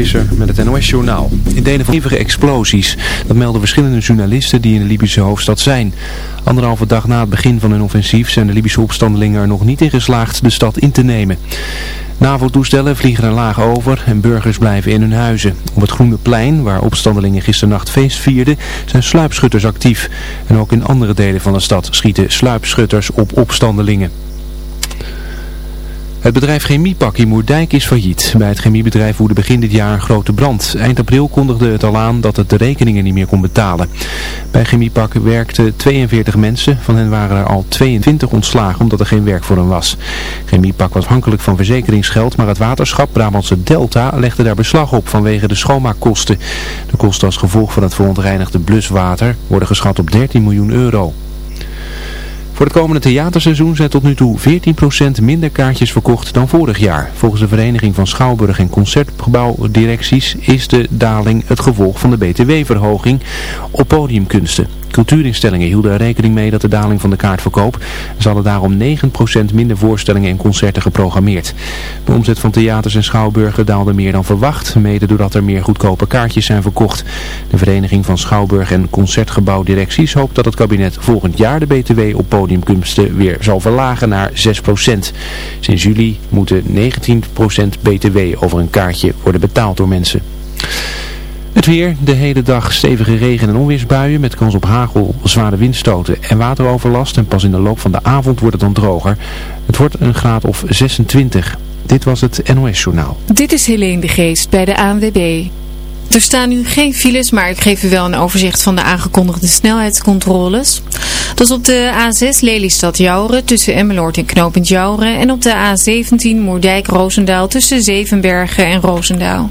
Visser met het NOS-journaal. In delen van hevige explosies. Dat melden verschillende journalisten die in de Libische hoofdstad zijn. Anderhalve dag na het begin van hun offensief zijn de Libische opstandelingen er nog niet in geslaagd de stad in te nemen. NAVO-toestellen vliegen er laag over en burgers blijven in hun huizen. Op het Groene Plein, waar opstandelingen gisternacht feest vierden, zijn sluipschutters actief. En ook in andere delen van de stad schieten sluipschutters op opstandelingen. Het bedrijf Chemiepak in Moerdijk is failliet. Bij het chemiebedrijf woedde begin dit jaar een grote brand. Eind april kondigde het al aan dat het de rekeningen niet meer kon betalen. Bij Chemiepak werkten 42 mensen. Van hen waren er al 22 ontslagen omdat er geen werk voor hen was. Chemiepak was afhankelijk van verzekeringsgeld, maar het waterschap Brabantse Delta legde daar beslag op vanwege de schoonmaakkosten. De kosten als gevolg van het verontreinigde bluswater worden geschat op 13 miljoen euro. Voor het komende theaterseizoen zijn tot nu toe 14% minder kaartjes verkocht dan vorig jaar. Volgens de Vereniging van Schouwburg en Concertgebouwdirecties is de daling het gevolg van de btw-verhoging op podiumkunsten. Cultuurinstellingen hielden er rekening mee dat de daling van de kaartverkoop. Ze hadden daarom 9% minder voorstellingen en concerten geprogrammeerd. De omzet van theaters en schouwburgen daalde meer dan verwacht, mede doordat er meer goedkope kaartjes zijn verkocht. De Vereniging van Schouwburg en Concertgebouwdirecties hoopt dat het kabinet volgend jaar de BTW op podiumkunsten weer zal verlagen naar 6%. Sinds juli moeten 19% BTW over een kaartje worden betaald door mensen. Het weer, de hele dag stevige regen- en onweersbuien met kans op hagel, zware windstoten en wateroverlast. En pas in de loop van de avond wordt het dan droger. Het wordt een graad of 26. Dit was het NOS Journaal. Dit is Helene de Geest bij de ANWB. Er staan nu geen files, maar ik geef u wel een overzicht van de aangekondigde snelheidscontroles. Dat is op de A6 Lelystad-Jouren tussen Emmeloord en Knopend Jouren. En op de A17 Moerdijk-Roosendaal tussen Zevenbergen en Roosendaal.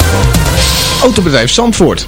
Autobedrijf Zandvoort.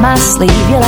my sleeve. You're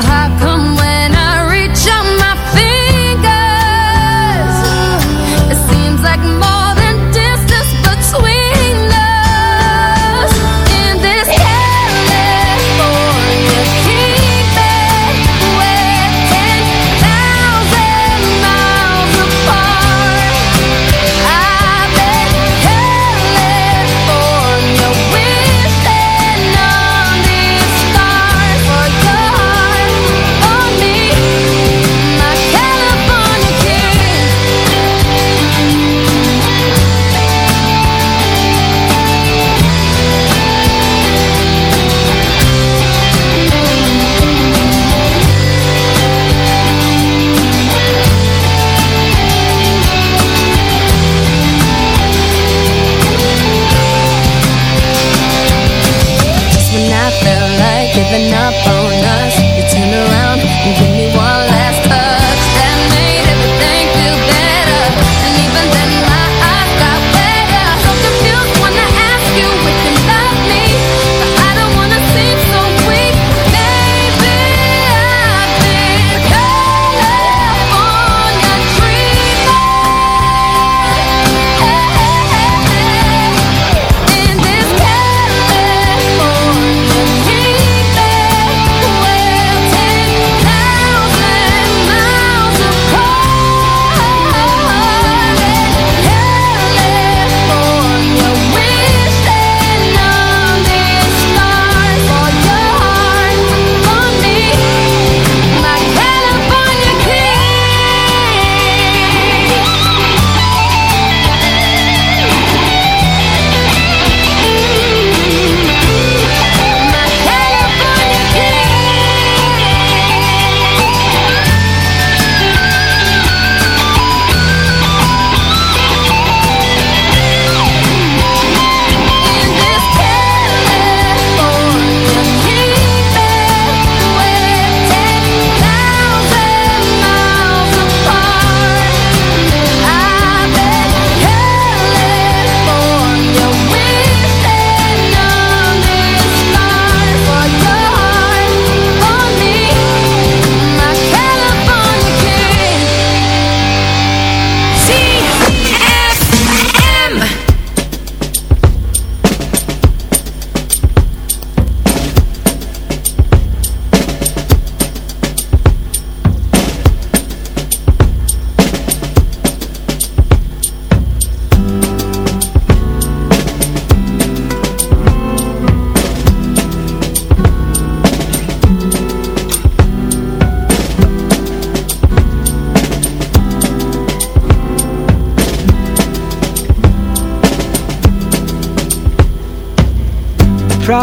how come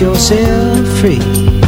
yourself free